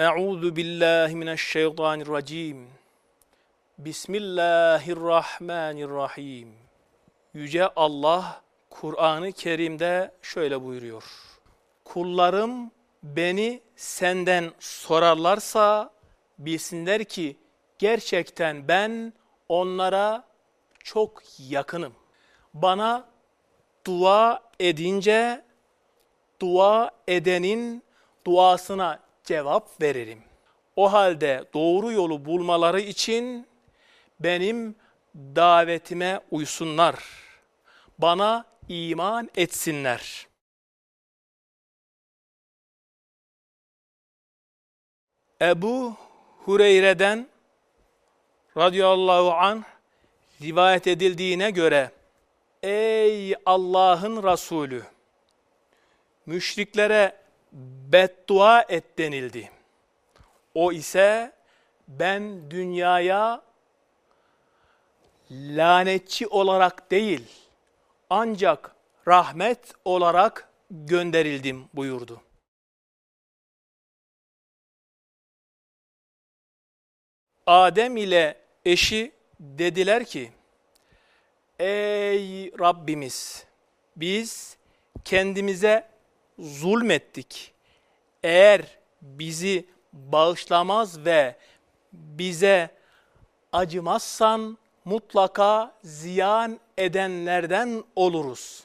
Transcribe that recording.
Euzu billahi mineşşeytanirracim. Bismillahirrahmanirrahim. Yüce Allah Kur'an-ı Kerim'de şöyle buyuruyor. Kullarım beni senden sorarlarsa bilsinler ki gerçekten ben onlara çok yakınım. Bana dua edince dua edenin duasına cevap veririm. O halde doğru yolu bulmaları için benim davetime uysunlar. Bana iman etsinler. Ebu Hureyre'den radıyallahu anh rivayet edildiğine göre Ey Allah'ın Resulü müşriklere beddua et denildi. O ise ben dünyaya lanetçi olarak değil ancak rahmet olarak gönderildim buyurdu. Adem ile eşi dediler ki, Ey Rabbimiz biz kendimize zulmettik. Eğer bizi bağışlamaz ve bize acımazsan mutlaka ziyan edenlerden oluruz.